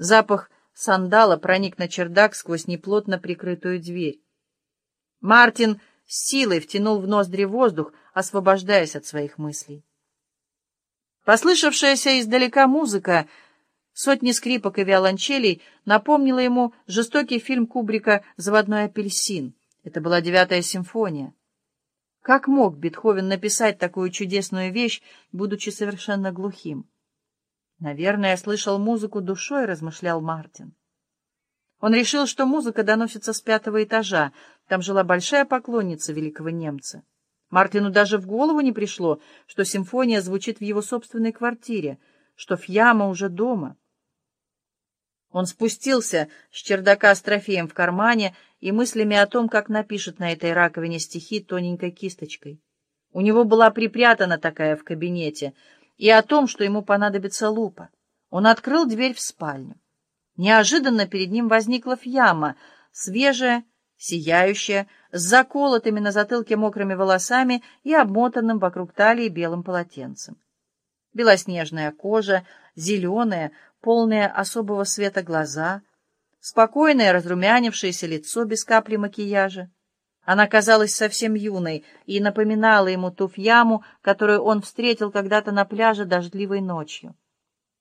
Запах сандала проник на чердак сквозь неплотно прикрытую дверь. Мартин с силой втянул в ноздри воздух, освобождаясь от своих мыслей. Послышавшаяся издалека музыка, сотни скрипок и виолончелей, напомнила ему жестокий фильм Кубрика «Заводной апельсин». Это была девятая симфония. Как мог Бетховен написать такую чудесную вещь, будучи совершенно глухим? Наверное, слышал музыку душой, размышлял Мартин. Он решил, что музыка доносится с пятого этажа. Там жила большая поклонница великого немца. Мартину даже в голову не пришло, что симфония звучит в его собственной квартире, что Фьяма уже дома. Он спустился с чердака с трофеем в кармане и мыслями о том, как напишет на этой раковине стихи тоненькой кисточкой. У него была припрятана такая в кабинете, и о том, что ему понадобится лупа. Он открыл дверь в спальню. Неожиданно перед ним возникла Фьяма, свежая, сияющая, с заколотыми на затылке мокрыми волосами и обмотанным вокруг талии белым полотенцем. Белоснежная кожа, зеленая, полные особого света глаза, спокойное разрумянившееся лицо без капли макияжа. Она казалась совсем юной и напоминала ему ту фьяму, которую он встретил когда-то на пляже дождливой ночью.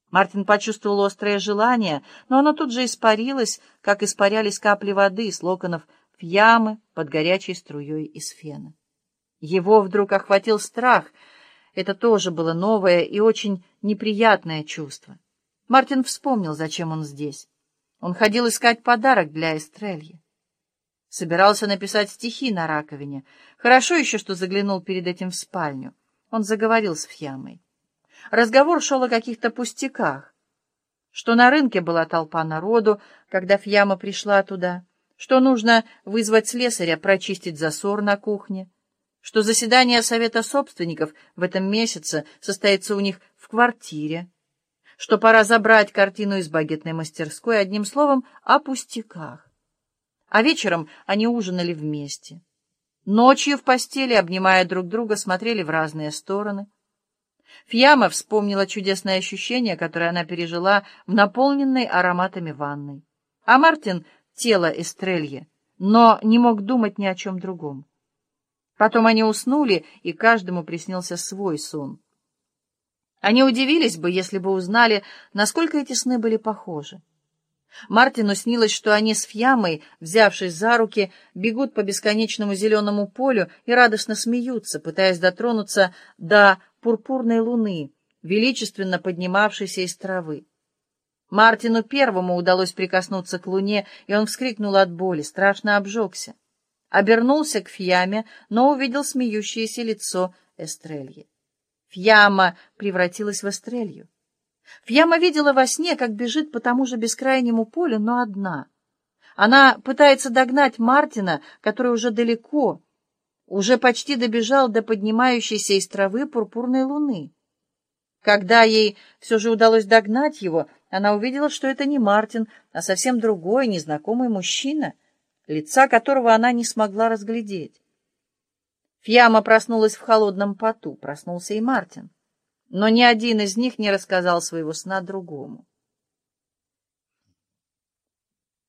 Мартин почувствовал острое желание, но оно тут же испарилось, как испарялись капли воды с локонов фьямы под горячей струей из фена. Его вдруг охватил страх. Это тоже было новое и очень неприятное чувство. Мартин вспомнил, зачем он здесь. Он ходил искать подарок для Эстрельи. Собирался написать стихи на раковине. Хорошо еще, что заглянул перед этим в спальню. Он заговорил с Фьямой. Разговор шел о каких-то пустяках. Что на рынке была толпа народу, когда Фьяма пришла туда. Что нужно вызвать слесаря прочистить засор на кухне. Что заседание Совета собственников в этом месяце состоится у них в квартире что пора забрать картину из багетной мастерской, одним словом, о пустяках. А вечером они ужинали вместе. Ночью в постели, обнимая друг друга, смотрели в разные стороны. Фьяма вспомнила чудесное ощущение, которое она пережила в наполненной ароматами ванной. А Мартин — тело Эстрелье, но не мог думать ни о чем другом. Потом они уснули, и каждому приснился свой сон. Они удивились бы, если бы узнали, насколько эти сны были похожи. Мартину снилось, что они с Фьямой, взявшись за руки, бегут по бесконечному зеленому полю и радостно смеются, пытаясь дотронуться до пурпурной луны, величественно поднимавшейся из травы. Мартину первому удалось прикоснуться к луне, и он вскрикнул от боли, страшно обжегся. Обернулся к Фьяме, но увидел смеющееся лицо Эстрельи. Фьяма превратилась в эстрелью. Фьяма видела во сне, как бежит по тому же бескрайнему полю, но одна. Она пытается догнать Мартина, который уже далеко, уже почти добежал до поднимающейся из травы пурпурной луны. Когда ей все же удалось догнать его, она увидела, что это не Мартин, а совсем другой, незнакомый мужчина, лица которого она не смогла разглядеть. Фьяма проснулась в холодном поту, проснулся и Мартин. Но ни один из них не рассказал своего сна другому.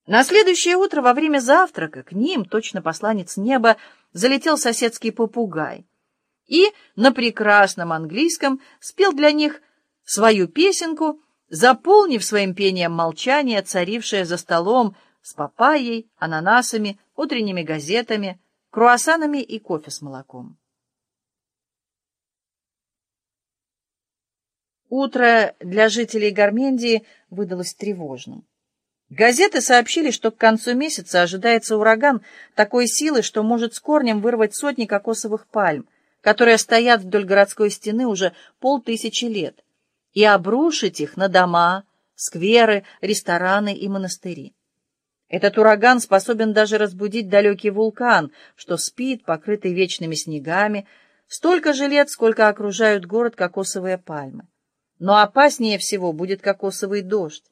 На следующее утро во время завтрака к ним, точно посланец неба, залетел соседский попугай и на прекрасном английском спел для них свою песенку, заполнив своим пением молчание, царившее за столом с папайей, ананасами, утренними газетами, круассанами и кофе с молоком. Утро для жителей Гармендии выдалось тревожным. Газеты сообщили, что к концу месяца ожидается ураган такой силы, что может с корнем вырвать сотни кокосовых пальм, которые стоят вдоль городской стены уже полтысячи лет, и обрушить их на дома, скверы, рестораны и монастыри. Этот ураган способен даже разбудить далекий вулкан, что спит, покрытый вечными снегами, столько же лет, сколько окружают город кокосовые пальмы. Но опаснее всего будет кокосовый дождь.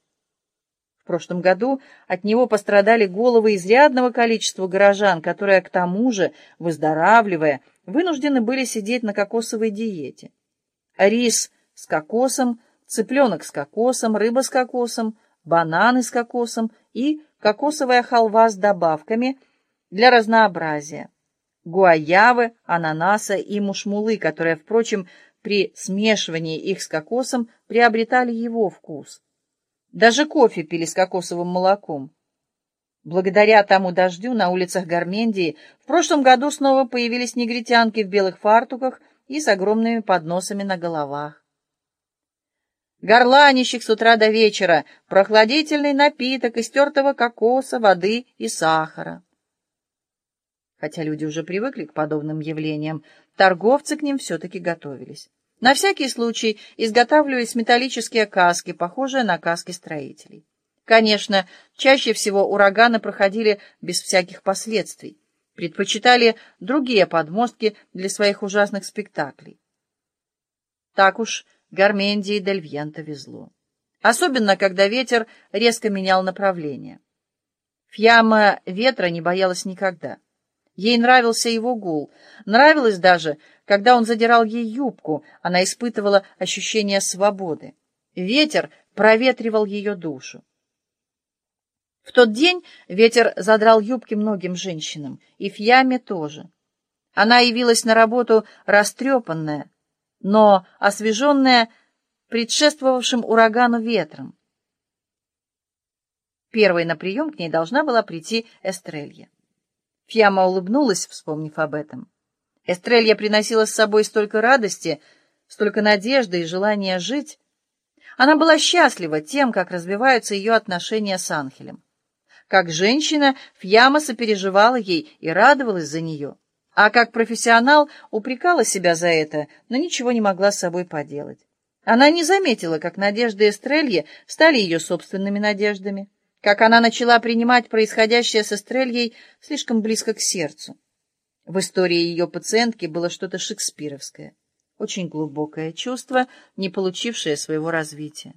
В прошлом году от него пострадали головы изрядного количества горожан, которые, к тому же, выздоравливая, вынуждены были сидеть на кокосовой диете. Рис с кокосом, цыпленок с кокосом, рыба с кокосом, бананы с кокосом и кокосовая халва с добавками для разнообразия, гуаявы, ананаса и мушмулы, которые, впрочем, при смешивании их с кокосом приобретали его вкус. Даже кофе пили с кокосовым молоком. Благодаря тому дождю на улицах Гармендии в прошлом году снова появились негритянки в белых фартуках и с огромными подносами на головах. Горланищих с утра до вечера, прохладительный напиток из тертого кокоса, воды и сахара. Хотя люди уже привыкли к подобным явлениям, торговцы к ним все-таки готовились. На всякий случай изготавливались металлические каски, похожие на каски строителей. Конечно, чаще всего ураганы проходили без всяких последствий, предпочитали другие подмостки для своих ужасных спектаклей. Так уж Гармендии Дель Вьента везло. Особенно, когда ветер резко менял направление. Фьяма ветра не боялась никогда. Ей нравился его гул. Нравилось даже, когда он задирал ей юбку, она испытывала ощущение свободы. Ветер проветривал ее душу. В тот день ветер задрал юбки многим женщинам, и Фьяме тоже. Она явилась на работу растрепанная, но освеженная предшествовавшим урагану ветром. Первой на прием к ней должна была прийти Эстрелья. Фьяма улыбнулась, вспомнив об этом. Эстрелья приносила с собой столько радости, столько надежды и желания жить. Она была счастлива тем, как развиваются ее отношения с Анхелем. Как женщина, Фьяма сопереживала ей и радовалась за нее, а как профессионал упрекала себя за это, но ничего не могла с собой поделать. Она не заметила, как надежды Эстрельи стали ее собственными надеждами, как она начала принимать происходящее с Эстрельей слишком близко к сердцу. В истории ее пациентки было что-то шекспировское, очень глубокое чувство, не получившее своего развития.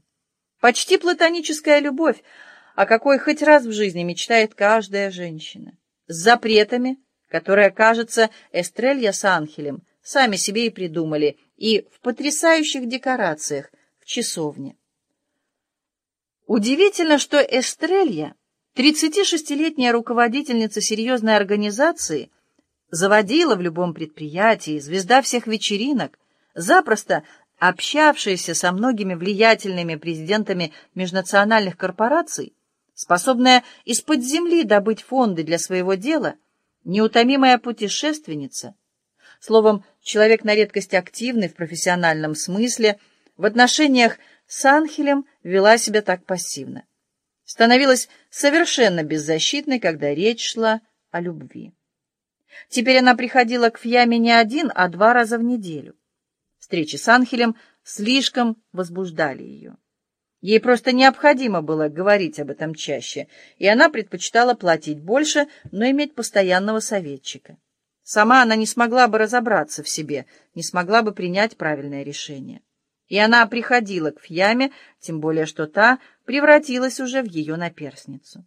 Почти платоническая любовь, о какой хоть раз в жизни мечтает каждая женщина, с запретами, которые, кажется, Эстрелья с Анхелем сами себе и придумали, и в потрясающих декорациях в часовне. Удивительно, что Эстрелья, 36-летняя руководительница серьезной организации, заводила в любом предприятии, звезда всех вечеринок, запросто общавшаяся со многими влиятельными президентами межнациональных корпораций, способная из-под земли добыть фонды для своего дела, неутомимая путешественница, словом, человек на редкость активный в профессиональном смысле, в отношениях с Анхелем вела себя так пассивно. Становилась совершенно беззащитной, когда речь шла о любви. Теперь она приходила к Фьяме не один, а два раза в неделю. Встречи с Анхелем слишком возбуждали ее. Ей просто необходимо было говорить об этом чаще, и она предпочитала платить больше, но иметь постоянного советчика. Сама она не смогла бы разобраться в себе, не смогла бы принять правильное решение. И она приходила к Фьяме, тем более что та превратилась уже в ее наперсницу.